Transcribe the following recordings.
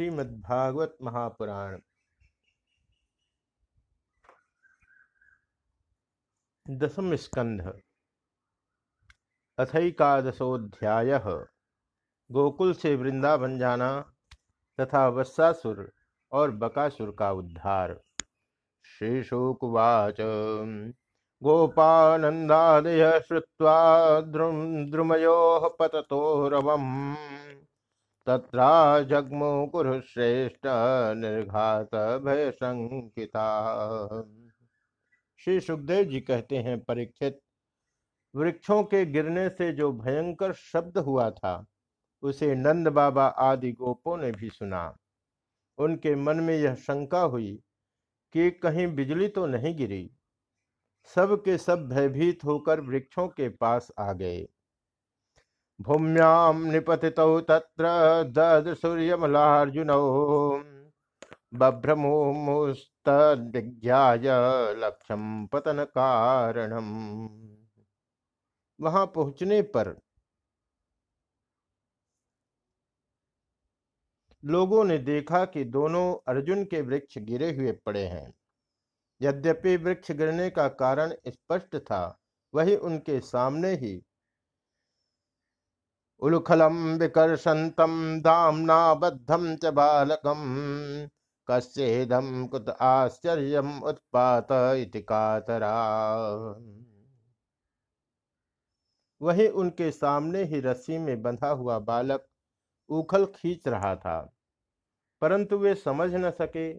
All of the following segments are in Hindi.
श्रीमद्भागवत महापुराण दसम स्कंध। अथकादशोध्याय गोकुल से वृंदावन जाना तथा वत्सासुर और बकासुर का उद्धार। श्रीशुकुवाच। गोपानंदादय श्रुवा द्रुम द्रुमयो पततो रवम् तत्रा जगमो कुरुश्रेष्ठ निर्घात भय संकिता श्री सुखदेव जी कहते हैं, परीक्षित, वृक्षों के गिरने से जो भयंकर शब्द हुआ था, उसे नंद बाबा आदि गोपों ने भी सुना। उनके मन में यह शंका हुई कि कहीं बिजली तो नहीं गिरी। सब के सब भयभीत होकर वृक्षों के पास आ गए। भूम्यां निपतितौ तत्र ददसूर्यमलार्जुनौ। बभ्रमुस्तदिग्ध्याय लक्ष्यम पतन कारणम वहाँ पहुँचने पर लोगों ने देखा कि दोनों अर्जुन के वृक्ष गिरे हुए पड़े हैं। यद्यपि वृक्ष गिरने का कारण स्पष्ट था, वही उनके सामने ही उलुखलम विकर्षंतम दामना बद्धम च बालकम। कुत आश्चर्य उत्पात इति कातरा। वही उनके सामने ही रस्सी में बंधा हुआ बालक उखल खींच रहा था। परंतु वे समझ न सके,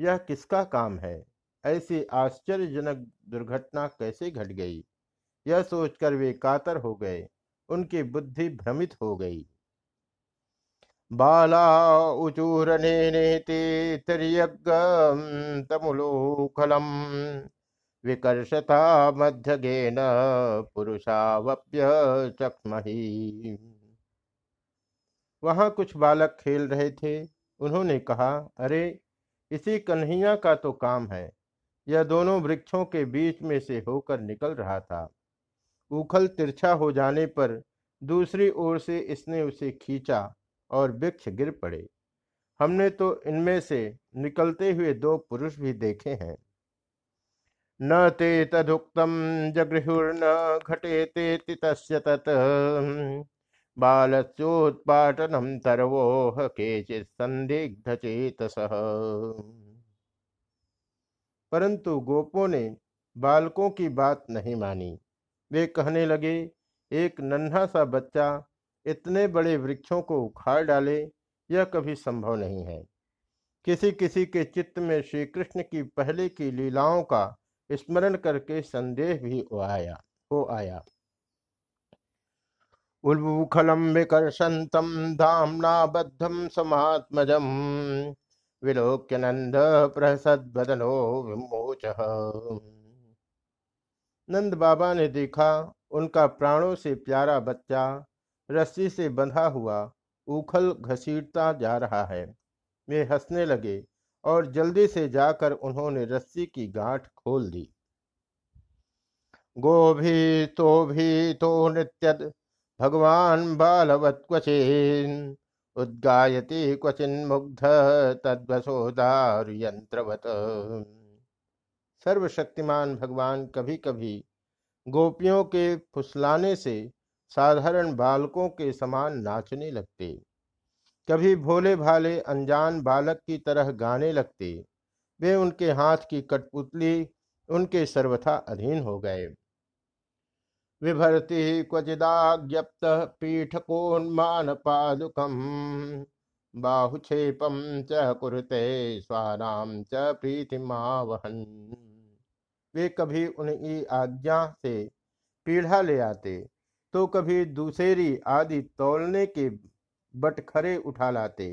यह किसका काम है? ऐसी आश्चर्यजनक दुर्घटना कैसे घट गई? यह सोचकर वे कातर हो गए। उनकी बुद्धि भ्रमित हो गई। बाला उचूरनेति तमुलोखलम, विकर्षता मध्य मध्यगेन पुरुषावप्य चक्मही वहाँ कुछ बालक खेल रहे थे। उन्होंने कहा, अरे, इसी कन्हैया का तो काम है। यह दोनों वृक्षों के बीच में से होकर निकल रहा था। उखल तिरछा हो जाने पर दूसरी ओर से इसने उसे खींचा और वृक्ष गिर पड़े। हमने तो इनमें से निकलते हुए दो पुरुष भी देखे हैं। न ते तदुक्तम जगृहुर्न घटे ते तस्य तत्। बालस्योत्पाटनम तरवोह संदिग्ध चेतस परंतु गोपों ने बालकों की बात नहीं मानी। वे कहने लगे, एक नन्हा सा बच्चा इतने बड़े वृक्षों को उखाड़ डाले, यह कभी संभव नहीं है। किसी किसी के चित्त में श्री कृष्ण की पहले की लीलाओं का स्मरण करके संदेह भी आया, हो आया। उल्बुखलम विकर्षंतम धामना बद्धम समात्मजम विलोक्य नंद प्रसद्वदनो विमोच। नंद बाबा ने देखा, उनका प्राणों से प्यारा बच्चा रस्सी से बंधा हुआ उखल घसीटता जा रहा है। वे हंसने लगे और जल्दी से जाकर उन्होंने रस्सी की गांठ खोल दी। गो भी तो भी तो नृत्य भगवान बालवत क्वचिन, उद्गायती क्वचिन मुग्ध तद्वसोदार यंत्रवत सर्वशक्तिमान भगवान कभी कभी गोपियों के फुसलाने से साधारण बालकों के समान नाचने लगते। कभी भोले भाले अनजान बालक की तरह गाने लगते। वे उनके हाथ की कठपुतली उनके सर्वथा अधीन हो गए। विभरती क्वचिदाज्ञप्त पीठकोन्मान पादुकम बाहुक्षेपम च कुरुते स्वानाम च प्रीतिमावहन। वे कभी उनकी आज्ञा से पीढ़ा ले आते तो कभी दूसरी आदि तोलने के बटखरे उठा लाते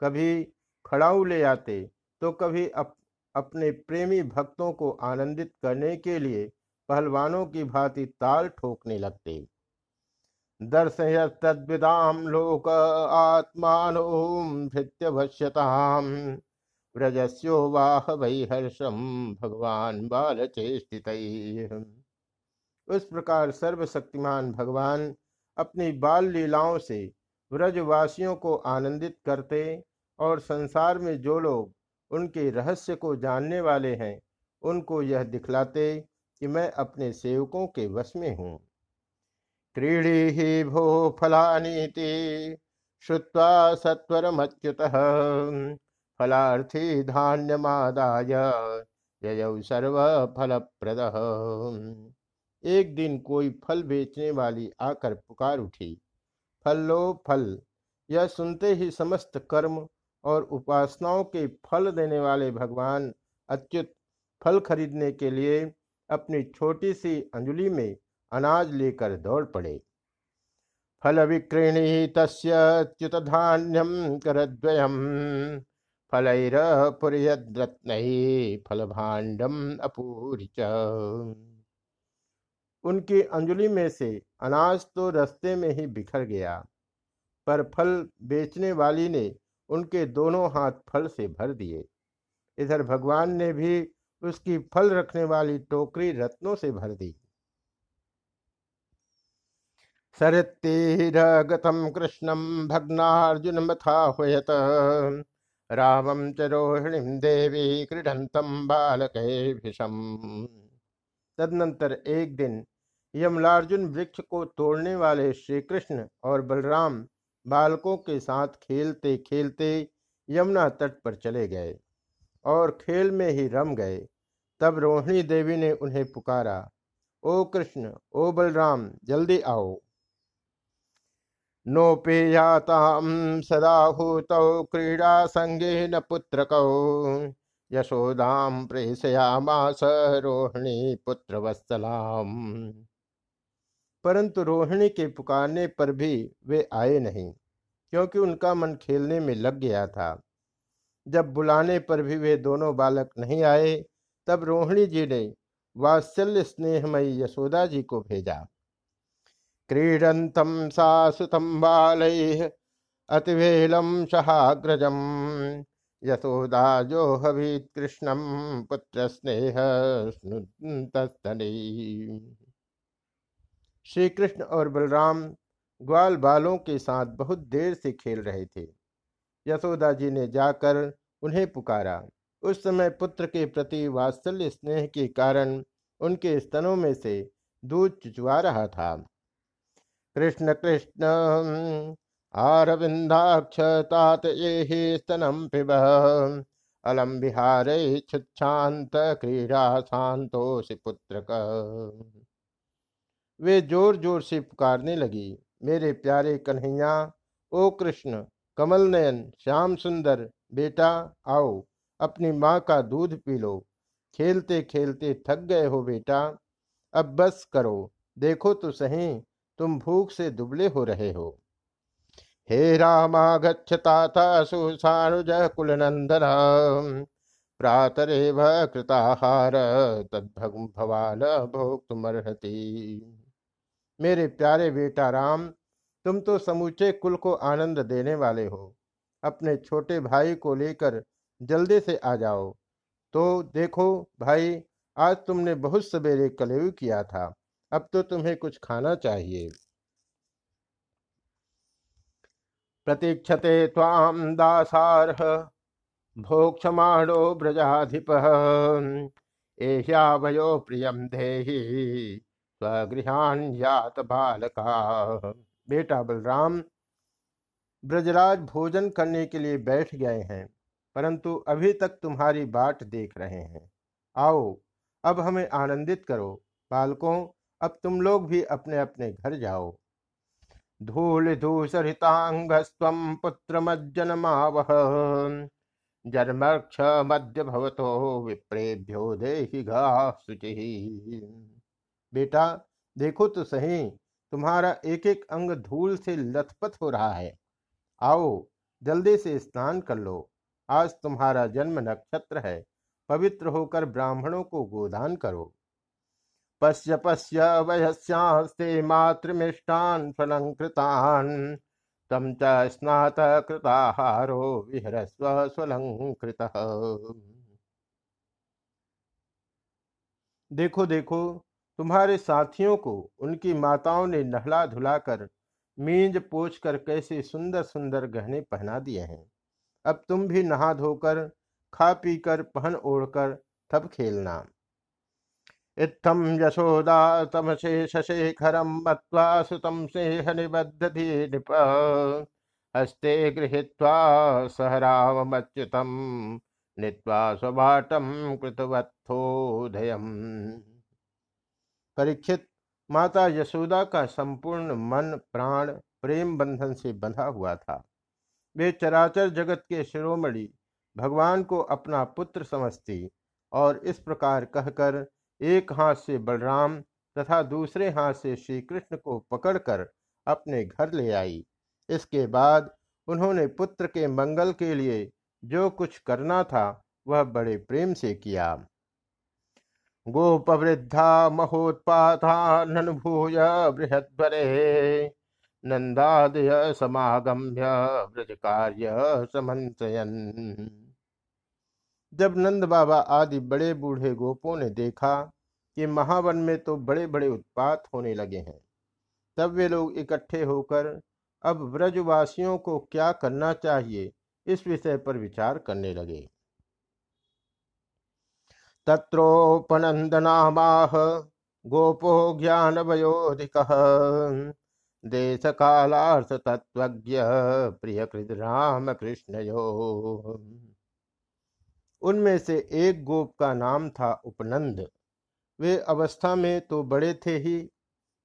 कभी खड़ाऊ ले आते तो कभी अप, अपने प्रेमी भक्तों को आनंदित करने के लिए पहलवानों की भांति ताल ठोकने लगते। दर्शय तद्विदाम लोक आत्मानो भृत्यवश्यताम वाह वही हर्षम भगवान बाल चेष्टित उस प्रकार सर्वशक्तिमान भगवान अपनी बाल लीलाओं से व्रजवासियों को आनंदित करते और संसार में जो लोग उनके रहस्य को जानने वाले हैं, उनको यह दिखलाते कि मैं अपने सेवकों के वश में हूँ। क्रीड़ी ही भो फलानीति श्रुवा सत्वरमच्युत। फलार्थी धान्यमादाय। ययौ सर्व फल प्रद एक दिन कोई फल बेचने वाली आकर पुकार उठी। फल लो, फल। यह सुनते ही समस्त कर्म और उपासनाओं के फल देने वाले भगवान अच्युत फल खरीदने के लिए अपनी छोटी सी अंजलि में अनाज लेकर दौड़ पड़े। फल विक्रीणी तस्च्युत धान्यम करद्वयम। फलैरपुर्यद्रत्न फल भाण्डम अपूरी उनकी अंजलि में से अनाज तो रस्ते में ही बिखर गया, पर फल बेचने वाली ने उनके दोनों हाथ फल से भर दिए। इधर भगवान ने भी उसकी फल रखने वाली टोकरी रत्नों से भर दी। सरतीरगतम कृष्णम भग्नार्जुन मथा हुयत। रामम च रोहिणी देवी क्रीडंतम बालक तदनंतर एक दिन यमलार्जुन वृक्ष को तोड़ने वाले श्री कृष्ण और बलराम बालकों के साथ खेलते खेलते यमुना तट पर चले गए और खेल में ही रम गए। तब रोहिणी देवी ने उन्हें पुकारा, ओ कृष्ण, ओ बलराम, जल्दी आओ। नोपेयाताम सदाहूतौ क्रीड़ा संगे न पुत्र यशोदाम प्रेषयामास रोहिणी पुत्र वत्सलाम परंतु रोहिणी के पुकारने पर भी वे आए नहीं, क्योंकि उनका मन खेलने में लग गया था। जब बुलाने पर भी वे दोनों बालक नहीं आए, तब रोहिणी जी ने वात्सल्य स्नेहमयी यशोदा जी को भेजा। क्रीडंतम सासुतम बालैः अतिवेलम सहाग्रजम। यशोदा पुत्र स्नेह श्री कृष्ण और बलराम ग्वाल बालों के साथ बहुत देर से खेल रहे थे। यशोदा जी ने जाकर उन्हें पुकारा। उस समय पुत्र के प्रति वात्सल्य स्नेह के कारण उनके स्तनों में से दूध चुचवा रहा था। कृष्ण कृष्ण आरविंदाक्ष तात ये स्तनम पिब। अलम विहार छुच्छांत क्रीड़ा शांतोषि पुत्र वे ज़ोर ज़ोर से पुकारने लगी, मेरे प्यारे कन्हैया, ओ कृष्ण, कमल नयन, श्याम सुंदर, बेटा, आओ, अपनी माँ का दूध पी लो। खेलते खेलते थक गए हो बेटा, अब बस करो, देखो तो सही तुम भूख से दुबले हो रहे हो। हे रामागछता सुसानुज कुल नंदन प्रातरेव कृताहार तद्भवान भोक्तुमर्हति। मेरे प्यारे बेटा राम, तुम तो समूचे कुल को आनंद देने वाले हो। अपने छोटे भाई को लेकर जल्दी से आ जाओ। तो देखो भाई, आज तुमने बहुत सवेरे कलेव किया था। अब तो तुम्हें कुछ खाना चाहिए। प्रतीक्षते ताम दासारह, भोक्षमाणो ब्रजाधिप एह्यावयो प्रियम देहि, स्वगृहान यात बालका। बेटा बलराम, ब्रजराज भोजन करने के लिए बैठ गए हैं, परंतु अभी तक तुम्हारी बाट देख रहे हैं। आओ, अब हमें आनंदित करो। बालकों अब तुम लोग भी अपने अपने घर जाओ। धूल धूसरितांगस्व पुत्र मज्जनमावह जन्मक्ष मध्य भवतो विप्रेभ्यो देहि शुचि बेटा, देखो तो सही, तुम्हारा एक एक अंग धूल से लथपथ हो रहा है। आओ, जल्दी से स्नान कर लो। आज तुम्हारा जन्म नक्षत्र है। पवित्र होकर ब्राह्मणों को गोदान करो। पश्य पश्य वयस्यास्ते मातृमिष्टान् फलङ्कृतान् तं च स्नात कृताहारो विहरस्व स्वलंकृतः देखो देखो, तुम्हारे साथियों को, उनकी माताओं ने नहला धुलाकर मींज पोछ कर कैसे सुंदर सुंदर गहने पहना दिए हैं। अब तुम भी नहा धोकर, खा पी कर, पहन ओढ़कर, तब खेलना। इत्थम यशोदा तमसे शशेखरम मत्वा सुतम सेह निबद्धि नृप। हस्ते गृहीत्वा सहरावमच्युतम नीत्वा स्वभाटम कृतवत्थोदयम। परीक्षित, माता यशोदा का संपूर्ण मन, प्राण, प्रेम बंधन से बंधा हुआ था। वे चराचर जगत के शिरोमणि भगवान को अपना पुत्र समझती और इस प्रकार कहकर एक हाथ से बलराम तथा दूसरे हाथ से श्री कृष्ण को पकड़कर अपने घर ले आई। इसके बाद उन्होंने पुत्र के मंगल के लिए जो कुछ करना था, वह बड़े प्रेम से किया। गोपवृद्धा महोत्पाथा ननुभूय बृहद्वरे नंदादय समागम्य ब्रज कार्य समन्वयन। जब नंद बाबा आदि बड़े बूढ़े गोपों ने देखा कि महावन में तो बड़े बड़े उत्पात होने लगे हैं, तब वे लोग इकट्ठे होकर, अब ब्रजवासियों को क्या करना चाहिए? इस विषय पर विचार करने लगे। तत्रोपनंदनामाह गोपो ज्ञान वयोधिक देश कालार्थ तत्व प्रिय कृत राम कृष्ण उनमें से एक गोप का नाम था उपनंद। वे अवस्था में तो बड़े थे ही,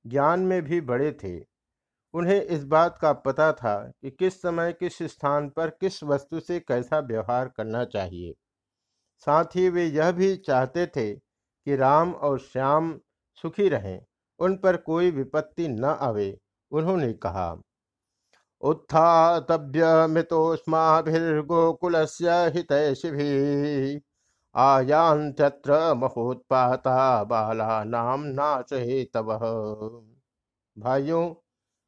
ज्ञान में भी बड़े थे। उन्हें इस बात का पता था कि किस समय किस स्थान पर किस वस्तु से कैसा व्यवहार करना चाहिए। साथ ही वे यह भी चाहते थे कि राम और श्याम सुखी रहें, उन पर कोई विपत्ति न आवे, उन्होंने कहा। उत्थातव्य मृतोस्माभिर्गोकुल हितैषिभि आयांत्यत्र महोत्पाता बाला नाम नाच तब भाइयों,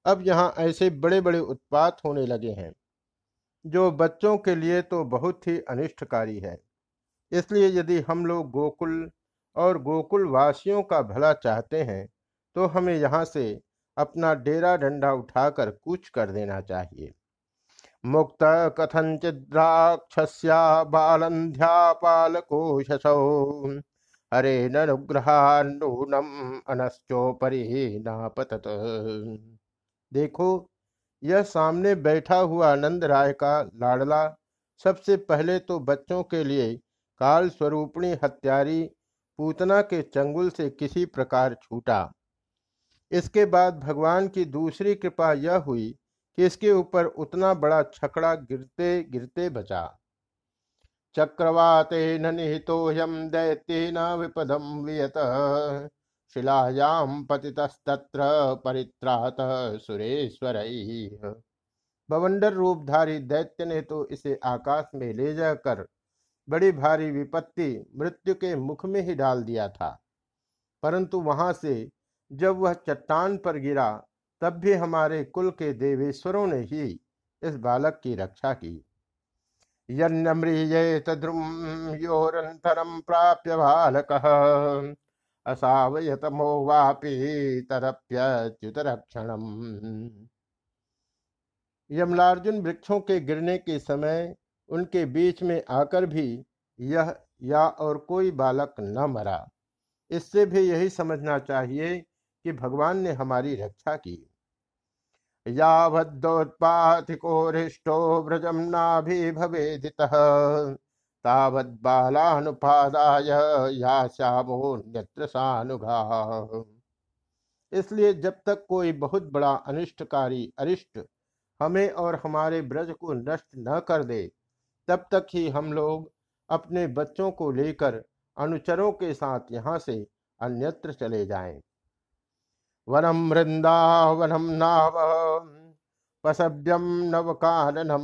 अब यहाँ ऐसे बड़े बड़े उत्पात होने लगे हैं, जो बच्चों के लिए तो बहुत ही अनिष्टकारी है। इसलिए यदि हम लोग गोकुल और गोकुल वासियों का भला चाहते हैं तो हमें यहाँ से अपना डेरा डंडा उठाकर कूच कर देना चाहिए। मुक्त कथंचिद्राक्षस्या बालंध्यापालकोशसौ हरे ननुग्रहान्नूनम अनश्चोपरि नापतत। देखो, यह सामने बैठा हुआ आनंद राय का लाडला, सबसे पहले तो बच्चों के लिए काल स्वरूपणी हत्यारी पूतना के चंगुल से किसी प्रकार छूटा। इसके बाद भगवान की दूसरी कृपा यह हुई कि इसके ऊपर उतना बड़ा छकड़ा गिरते गिरते बचा चक्रवाते निहितोयम दैत्येन विपदम वियत। शिलायाम पतितस्तत्र परित्रात सुरेश्वर। बवंडर रूपधारी दैत्य ने तो इसे आकाश में ले जाकर बड़ी भारी विपत्ति मृत्यु के मुख में ही डाल दिया था। परंतु वहाँ से जब वह चट्टान पर गिरा, तब भी हमारे कुल के देवेश्वरों ने ही इस बालक की रक्षा की। योरंतरम प्राप्य बालक, असावयतमो वापि तरप्यच्युत रक्षणम यमलार्जुन वृक्षों के गिरने के समय उनके बीच में आकर भी यह या और कोई बालक न मरा। इससे भी यही समझना चाहिए कि भगवान ने हमारी रक्षा की। यावदोत्पाथिको हृष्टो व्रजम नाभि भवेदितः। तावद्बालानुपादाय या श्यामोन्यत्र सानुगा। इसलिए जब तक कोई बहुत बड़ा अनिष्टकारी अरिष्ट हमें और हमारे ब्रज को नष्ट न कर दे, तब तक ही हम लोग अपने बच्चों को लेकर अनुचरों के साथ यहाँ से अन्यत्र चले जाएँ। वनम वृंदावनम नाव पसभ्यम नवकाननम।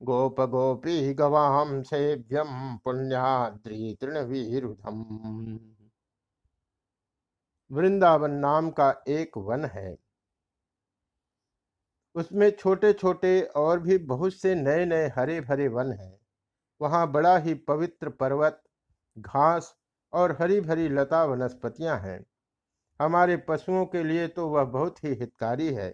गोप गोपी गवाम सेभ्यम पुण्याद्री तृणवीरुधम। वृंदावन नाम का एक वन है। उसमें छोटे छोटे और भी बहुत से नए नए हरे भरे वन हैं। वहाँ बड़ा ही पवित्र पर्वत, घास और हरी भरी लता वनस्पतियाँ हैं। हमारे पशुओं के लिए तो वह बहुत ही हितकारी है।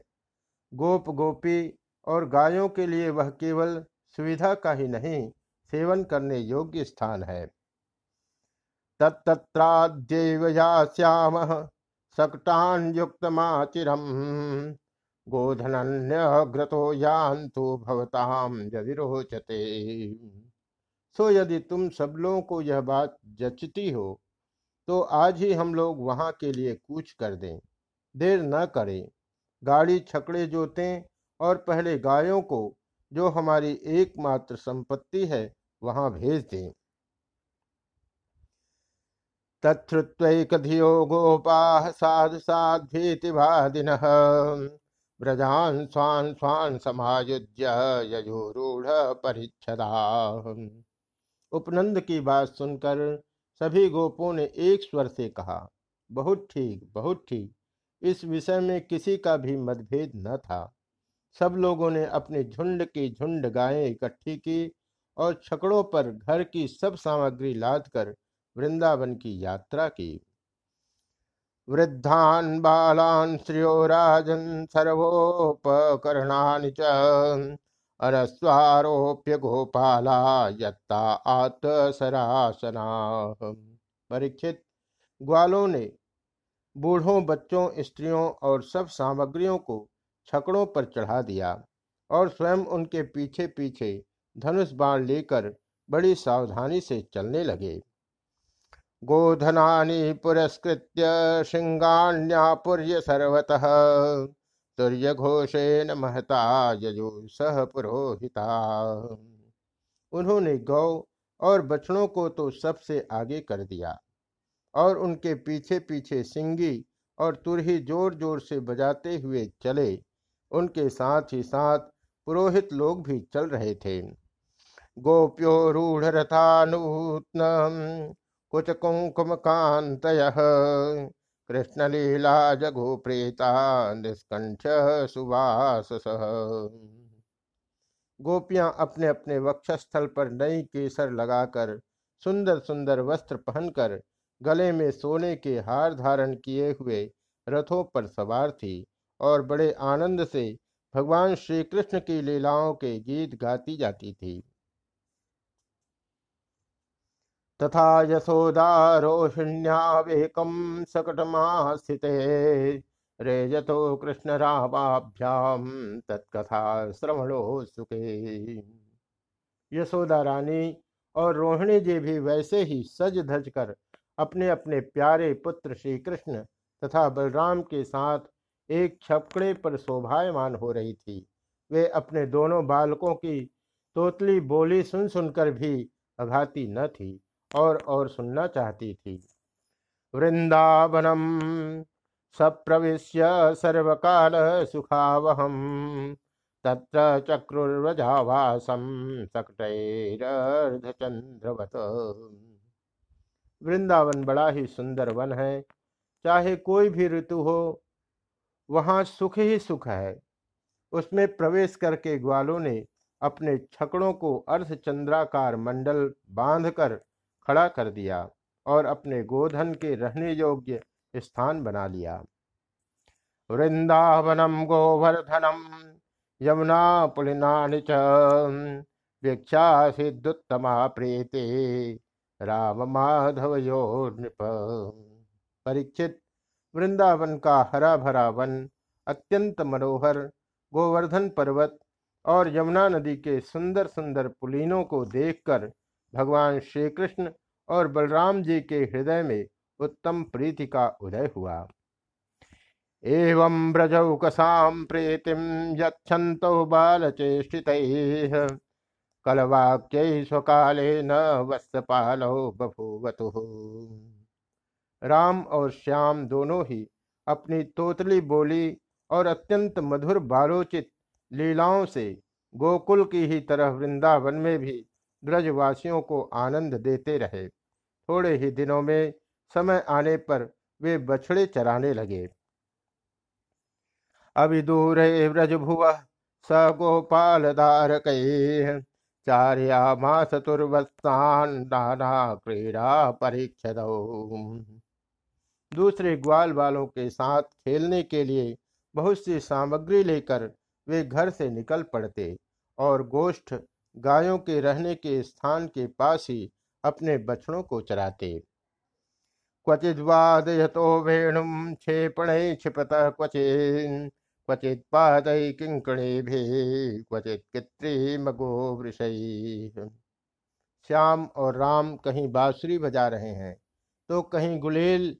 गोप गोपी और गायों के लिए वह केवल सुविधा का ही नहीं, सेवन करने योग्य स्थान है। तत्त्राद्यैव यास्यामः सकटान् युक्तमाचिरम् गोधनन्यग्रतो यान्तु भवताम यदि रोचते सो यदि तुम सब लोगों को यह बात जचती हो तो आज ही हम लोग वहाँ के लिए कूच कर दें। देर न करें। गाड़ी छकड़े जोतें और पहले गायों को, जो हमारी एकमात्र संपत्ति है, वहाँ भेज दें। तत्श्रुत्वैकधियो गोपाः साधु साध्वीतिवादिन व्रजान स्वान स्वान समायुज्य यजोरूढ़ परिच्छदा उपनंद की बात सुनकर सभी गोपों ने एक स्वर से कहा, बहुत ठीक बहुत ठीक। इस विषय में किसी का भी मतभेद न था। सब लोगों ने अपने झुंड की झुंड गायें इकट्ठी की और छकड़ों पर घर की सब सामग्री लाद कर वृंदावन की यात्रा की। वृद्धान बालान श्रियो राजन सर्वोपकरणानि च। अरस्वारोप्य गोपाला यत्ता आत सरासना परीक्षित, ग्वालों ने बूढ़ों बच्चों, स्त्रियों और सब सामग्रियों को छकड़ों पर चढ़ा दिया और स्वयं उनके पीछे पीछे धनुष बाण लेकर बड़ी सावधानी से चलने लगे। गोधनानि पुरस्कृत्य श्रृंगाण्यापुर्य सर्वतः। तुर्य घोषेन महता यजु सह पुरोहिता। उन्होंने गौ और बछड़ों को तो सबसे आगे कर दिया और उनके पीछे पीछे सिंगी और तुरही ज़ोर ज़ोर से बजाते हुए चले। उनके साथ ही साथ पुरोहित लोग भी चल रहे थे। गोप्यो रूढ़ रथानूत्न कुछ कुंकुम कांत कृष्ण लीला जगो प्रेता निष्कंठ सुवास गोपियाँ अपने अपने वक्षस्थल पर नई केसर लगाकर सुंदर सुंदर वस्त्र पहनकर, गले में सोने के हार धारण किए हुए रथों पर सवार थी और बड़े आनंद से भगवान श्री कृष्ण की लीलाओं के गीत गाती जाती थी। तथा यशोदारोहिण्यावेकम सकटमास्थिते। रेजतो कृष्ण रामाभ्याम तत्कथा श्रवणो सुखे यशोदा रानी और रोहिणी जी भी वैसे ही सज धज कर अपने अपने प्यारे पुत्र श्री कृष्ण तथा बलराम के साथ एक छपकड़े पर शोभायमान हो रही थी। वे अपने दोनों बालकों की तोतली बोली सुन सुनकर भी अघाती न थी। और और सुनना चाहती थी। वृंदावनम सप्रविश्य सर्वकाल सुखावहम तत्र चक्रुर्वजावासम सकटैरर्धचंद्रवत वृंदावन बड़ा ही सुंदर वन है। चाहे कोई भी ऋतु हो, वहाँ सुख ही सुख है। उसमें प्रवेश करके ग्वालों ने अपने छकड़ों को अर्धचंद्राकार मंडल बांधकर खड़ा कर दिया और अपने गोधन के रहने योग्य स्थान बना लिया। वृंदावनम गोवर्धनम, यमुना पुलिना वीक्षा सिद्धुत्तमा प्रीति, राम माधव यो नृप। परीक्षित, वृंदावन का हरा भरा वन अत्यंत मनोहर गोवर्धन पर्वत और यमुना नदी के सुंदर सुंदर पुलीनों को देखकर भगवान श्री कृष्ण और बलराम जी के हृदय में उत्तम प्रीति का उदय हुआ। एवं यक्षंतो बालचेष्टित। कलवाक्य स्वकाले न वत्सपालो बभूवतु। राम और श्याम दोनों ही अपनी तोतली बोली और अत्यंत मधुर बालोचित लीलाओं से गोकुल की ही तरह वृंदावन में भी ब्रजवासियों को आनंद देते रहे। थोड़े ही दिनों में समय आने पर वे बछड़े चराने लगे। अभिदूर व्रज भुव स गोपाल दारक चार्या मास तुर्वस्तान नाना क्रीड़ा परीक्षद। दूसरे ग्वाल वालों के साथ खेलने के लिए बहुत सी सामग्री लेकर वे घर से निकल पड़ते और गोष्ठ गायों के रहने के स्थान के पास ही अपने बछड़ों को चराते। क्वचिद्वादयतो वेणु क्षेपण क्षिपत क्वचि क्वचित पादय किंकणे भी क्वचित कृत्रिमगो श्याम और राम कहीं बांसुरी बजा रहे हैं तो कहीं गुलेल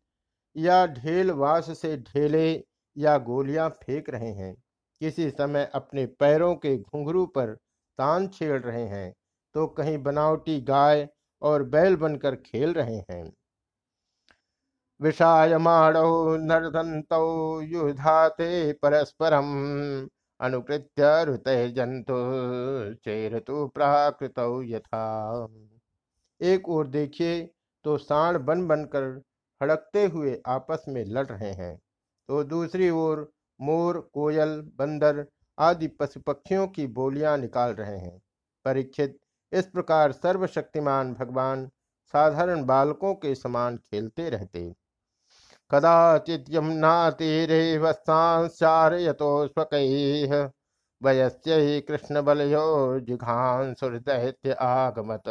या ढेल वास से ढेले या गोलियाँ फेंक रहे हैं। किसी समय अपने पैरों के घुंघरू पर तान छेड़ रहे हैं तो कहीं बनावटी गाय और बैल बनकर खेल रहे हैं। विषायमाणौ नर्दन्तौ युधाते परस्परम, अनुकृत्य ऋत जंतु चेरतु प्राकृत यथा। एक ओर देखिए तो साण बन बनकर हड़कते हुए आपस में लड़ रहे हैं तो दूसरी ओर मोर, कोयल, बंदर आदि पशु पक्षियों की बोलियाँ निकाल रहे हैं। परीक्षित, इस प्रकार सर्वशक्तिमान भगवान साधारण बालकों के समान खेलते रहते। कदाचित यमुना तीरे वस्तांचारयतो स्वकैः, वयस्य कृष्ण बलयो जिघांसुरदैत्य आगमत।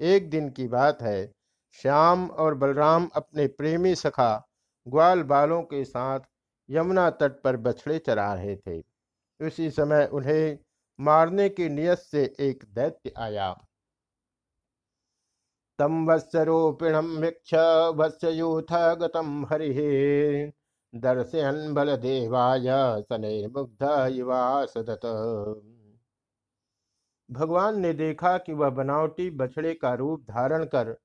एक दिन की बात है, श्याम और बलराम अपने प्रेमी सखा ग्वाल बालों के साथ यमुना तट पर बछड़े चरा रहे थे। उसी समय उन्हें मारने की नियत से एक दैत्य आया। तम वत्सरूपिणम वीक्ष वत्सयूथ गतम हरि दर्शयन बल देवाय सनिर्मुग्ध युवा सदत भगवान ने देखा कि वह बनावटी बछड़े का रूप धारण कर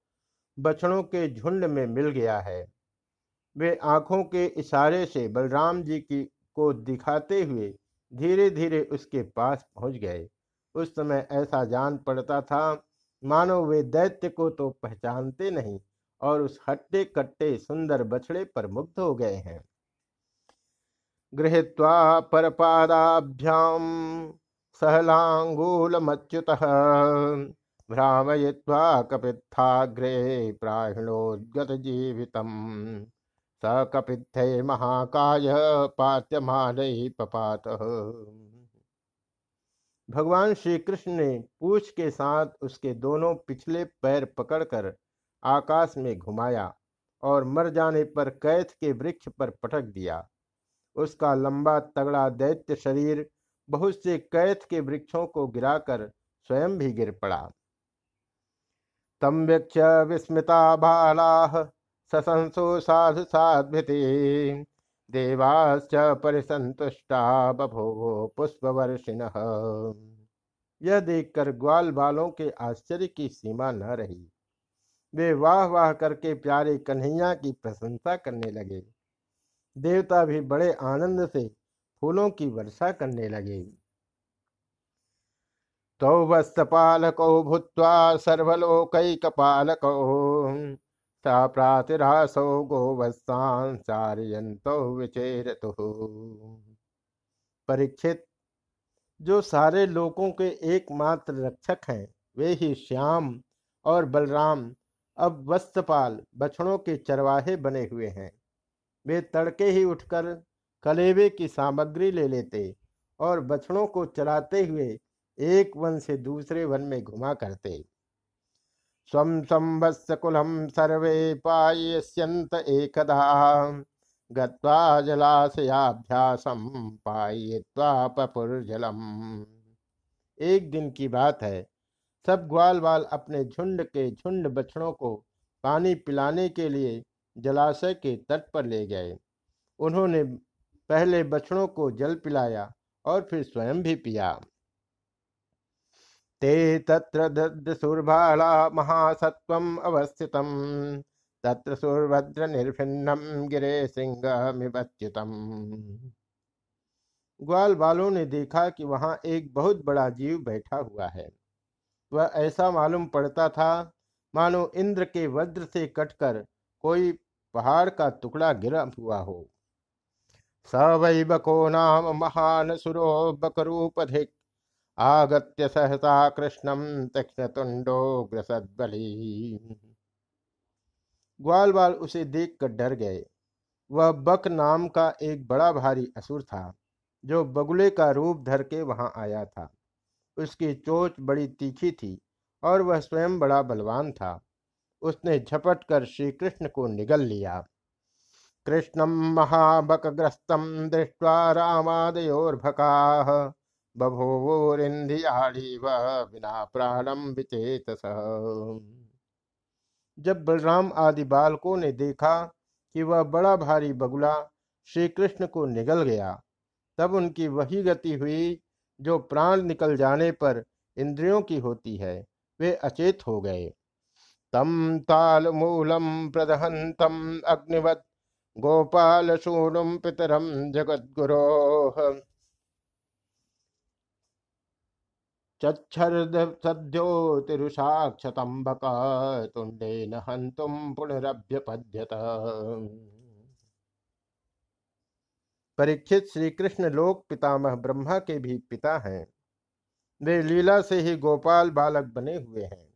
बछड़ों के झुंड में मिल गया है। वे आँखों के इशारे से बलराम जी की, को दिखाते हुए धीरे धीरे उसके पास पहुँच गए। उस समय ऐसा जान पड़ता था, मानो वे दैत्य को तो पहचानते नहीं और उस हट्टे कट्टे सुंदर बछड़े पर मुग्ध हो गए हैं। गृहत्वा परपादाभ्याम सहलांगूलमच्युत भ्रामयित्वा कपित्थाग्रे प्राहिणोद्गत जीवितम स कपित्थे महाकाय पात्यमान पपात भगवान श्री कृष्ण ने पूछ के साथ उसके दोनों पिछले पैर पकड़कर आकाश में घुमाया और मर जाने पर कैथ के वृक्ष पर पटक दिया। उसका लंबा तगड़ा दैत्य शरीर बहुत से कैथ के वृक्षों को गिराकर स्वयं भी गिर पड़ा। तम व्यक्ष विस्मिता बाला ससंसो साधु साध्विति देवाश्च परिसंतुष्टा बभो पुष्पवर्षिण। यह देखकर ग्वाल बालों के आश्चर्य की सीमा न रही। वे वाह वाह करके प्यारे कन्हैया की प्रशंसा करने लगे। देवता भी बड़े आनंद से फूलों की वर्षा करने लगे। तौ वस्तपालकौ भूत्वा सर्वलोकैकपालकौ। सा प्रातिरासौ विचेरतु। परीक्षित, जो सारे लोगों के एकमात्र रक्षक हैं, वे ही श्याम और बलराम, अब वस्त्रपाल, बछड़ों के चरवाहे बने हुए हैं। वे तड़के ही उठकर कलेवे की सामग्री ले लेते और बछड़ों को चराते हुए एक वन से दूसरे वन में घुमा करते। स्वम संवत्सकुलम सर्वे पायस्यंत एकदा। गत्वा जलाशयाभ्यासम पाय्वा पपुर्जलम एक दिन की बात है। सब ग्वाल बाल अपने झुंड के झुंड बछड़ों को पानी पिलाने के लिए जलाशय के तट पर ले गए। उन्होंने पहले बछड़ों को जल पिलाया और फिर स्वयं भी पिया। ते तत्र दद्रसुर्बाला महासत्वम् अवस्थितम्। तत्र सुरभद्र निर्भिन्नम गिरे सिंहमिवच्युतम ग्वाल बालों ने देखा कि वहाँ एक बहुत बड़ा जीव बैठा हुआ है। वह ऐसा मालूम पड़ता था, मानो इंद्र के वज्र से कटकर कोई पहाड़ का टुकड़ा गिरा हुआ हो। स बको नाम महान सुरो बकरूपधिक आगत्य सहसा कृष्णम तीक्ष्ण तुंडो ग्रसदबली। ग्वाल बाल उसे देखकर डर गए। वह बक नाम का एक बड़ा भारी असुर था, जो बगुले का रूप धर के वहाँ आया था। उसकी चोच बड़ी तीखी थी और वह स्वयं बड़ा बलवान था। उसने झपट कर श्री कृष्ण को निगल लिया। कृष्णम महाबकग्रस्तम दृष्ट्वा रामादयोर्भका। बिना प्राणम जब बलराम आदि बालकों ने देखा कि वह बड़ा भारी बगुला श्री कृष्ण को निगल गया, तब उनकी वही गति हुई जो प्राण निकल जाने पर इंद्रियों की होती है, वे अचेत हो गए। तम ताल मूलम प्रदहंतम अग्निवत, गोपाल सूनुम पितरम जगत गुरो चच्छर्द सद्योतिरुषाक्षतम्बक तुंडेन हंतुम पुनरभ्यपद्यत। परीक्षित श्री कृष्ण लोक पितामह ब्रह्मा के भी पिता हैं। वे लीला से ही गोपाल बालक बने हुए हैं।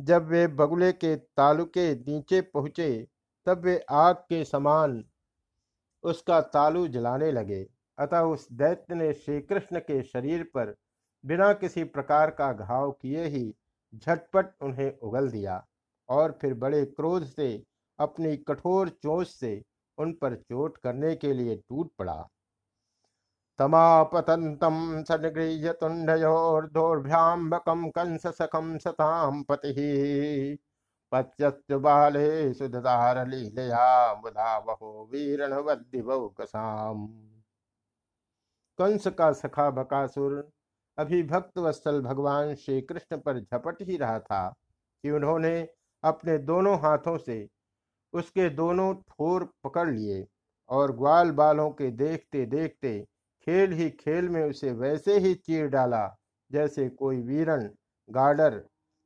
जब वे बगुले के तालुके नीचे पहुँचे, तब वे आग के समान उसका तालु जलाने लगे। अतः उस दैत्य ने श्री कृष्ण के शरीर पर बिना किसी प्रकार का घाव किए ही झटपट उन्हें उगल दिया और फिर बड़े क्रोध से, अपनी कठोर चोंच से उन पर चोट करने के लिए टूट पड़ा। तमापतंतम तुंडयोर्धोर्भ्याम्बकम कंस सकम सताम पति पत्यस्तु बाले सुधार लीलया मुदा वहो वीरणवद्दिवौकसाम कंस का सखा बकासुर अभी भक्त वत्सल भगवान श्री कृष्ण पर झपट ही रहा था कि उन्होंने अपने दोनों हाथों से उसके दोनों ठोर पकड़ लिए और ग्वाल बालों के देखते देखते खेल ही खेल में उसे वैसे ही चीर डाला जैसे कोई वीरन गार्डर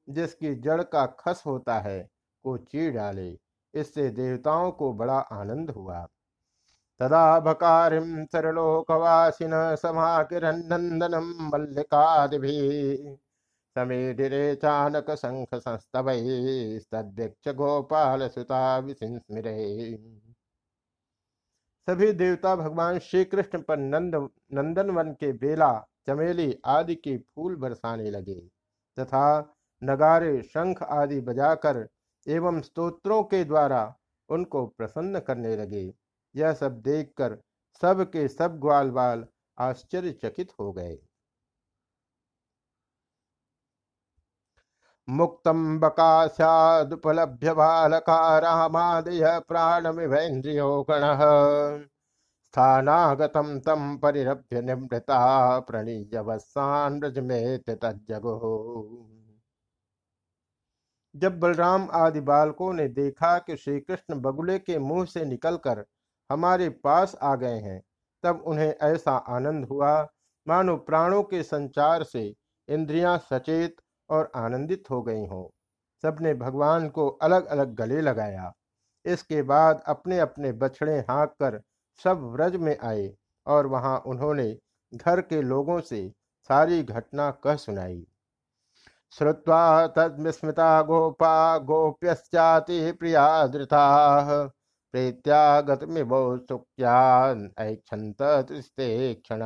जिसकी जड़ का खस होता है को चीर डाले। इससे देवताओं को बड़ा आनंद हुआ। तदा भकारिम सरलोकवासिन समाकिरनंदनम मल्लिकादि समेधिरे चानक शंख संस्तवैस्तद्यक्ष गोपाल सुता विस्मरे सभी देवता भगवान श्री कृष्ण पर नंद नंदन वन के बेला, चमेली आदि के फूल बरसाने लगे, तथा नगारे, शंख आदि बजाकर एवं स्तोत्रों के द्वारा उनको प्रसन्न करने लगे। यह सब देखकर सब के सब ग्वाल बाल आश्चर्यचकित हो गए। मुक्तम मुक्तं बकास्यादुपलभ्य बालकारामादय प्राणमिवेन्द्रियो गणः स्थानागतं तं परिरभ्य निमृता प्रणीयवस्सान् व्रजमेत तज्जगुः। जब बलराम आदि बालकों ने देखा कि श्री कृष्ण बगुले के मुँह से निकलकर हमारे पास आ गए हैं। तब उन्हें ऐसा आनंद हुआ। मानो प्राणों के संचार से इंद्रियाँ सचेत और आनंदित हो गई हों। सबने भगवान को अलग अलग गले लगाया। इसके बाद अपने अपने बछड़े हाँक कर सब व्रज में आए और वहाँ उन्होंने घर के लोगों से सारी घटना कह सुनाई। श्रुवा तस्मृता गोपा गोप्यश्चाति प्रिया धृता प्रीत्यागतमिवो सुख्यान ऐक्षत क्षण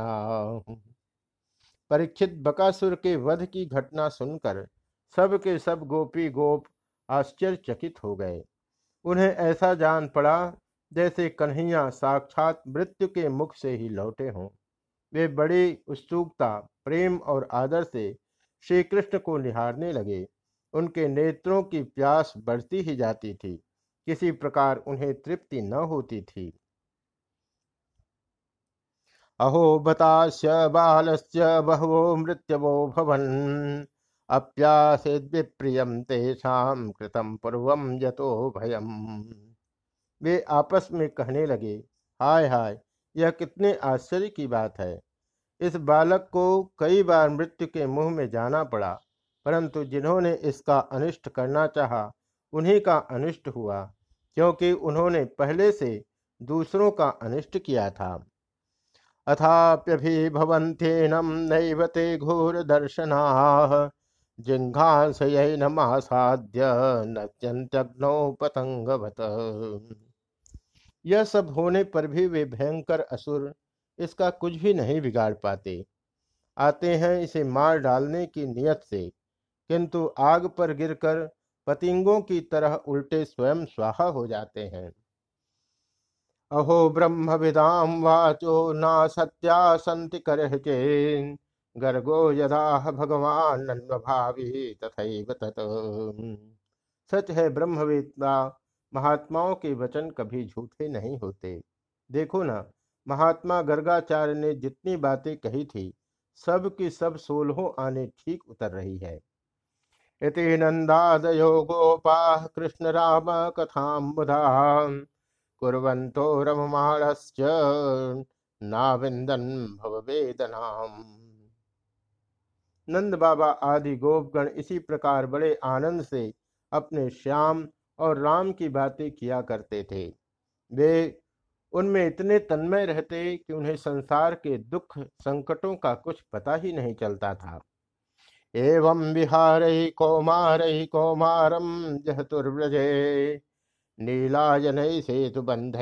परीक्षित बकासुर के वध की घटना सुनकर सब के सब गोपी गोप आश्चर्यचकित हो गए। उन्हें ऐसा जान पड़ा जैसे कन्हैया साक्षात मृत्यु के मुख से ही लौटे हों। वे बड़ी उत्सुकता, प्रेम और आदर से श्री कृष्ण को निहारने लगे। उनके नेत्रों की प्यास बढ़ती ही जाती थी। किसी प्रकार उन्हें तृप्ति न होती थी। अहो बतास्य बालस्य बहवो मृत्यवो भवन् अप्यासेद्विप्रियम तेषाम कृतम पूर्वम यतो भयम। वे आपस में कहने लगे, हाय हाय, यह कितने आश्चर्य की बात है। इस बालक को कई बार मृत्यु के मुँह में जाना पड़ा, परंतु जिन्होंने इसका अनिष्ट करना चाहा उन्हीं का अनिष्ट हुआ, क्योंकि उन्होंने पहले से दूसरों का अनिष्ट किया था। अथाप्यभिभवन्त्येनं नैव ते घोरदर्शनाः जिघ्घासयैनमासाद्य नत्यन्त्यग्नौ पतंगवत। यह सब होने पर भी वे भयंकर असुर इसका कुछ भी नहीं बिगाड़ पाते। आते हैं इसे मार डालने की नियत से, किंतु आग पर गिरकर पतिंगों की तरह उल्टे स्वयं स्वाहा हो जाते हैं। अहो ब्रह्म विदाम वाचो ना सत्या संति कर गर्गो यदा भगवान भावी तथैव तत। सच है ब्रह्मवेत्ता, महात्माओं के वचन कभी झूठे नहीं होते। देखो ना, महात्मा गर्गाचार्य ने जितनी बातें कही थी, सब की सब सोलहों आने ठीक उतर रही है। इति नंदादयो गोपा कृष्ण राम कथाम्बुधा कुर्वन्तो रममाणश्च नाविंदन भववेदनाम। नंद बाबा आदि गोपगण इसी प्रकार बड़े आनंद से अपने श्याम और राम की बातें किया करते थे। वे उनमें इतने तन्मय रहते कि उन्हें संसार के दुख संकटों का कुछ पता ही नहीं चलता था। एवं विहार कौमार कौमारम जहतुर्व्रजे। नीलाजन सेतु बंध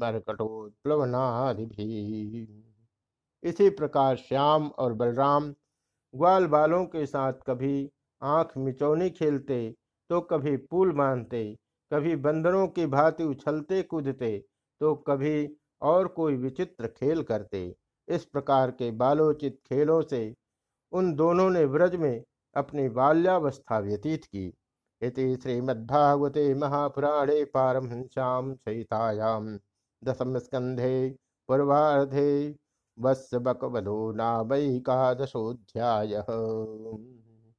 मरकटोत्प्लवनादि इसी प्रकार श्याम और बलराम ग्वाल बालों के साथ कभी आँख मिचौनी खेलते तो कभी पुल बांधते कभी बंदरों की भांति उछलते कूदते तो कभी और कोई विचित्र खेल करते। इस प्रकार के बालोचित खेलों से उन दोनों ने व्रज में अपनी बाल्यावस्था व्यतीत की। इति श्रीमद्भागवते महापुराणे पारमहंस्याम सहितायाम दशम स्कंधे पूर्वाधे वत्स बकवधो नामैकादशोऽध्यायः।